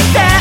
して